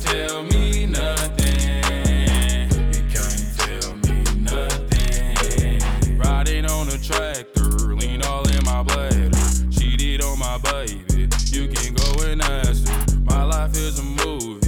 tell me nothing. You can't tell me nothing. Riding on a tractor, lean all in my bladder. Cheated on my baby, you can go and ask her. My life is a movie,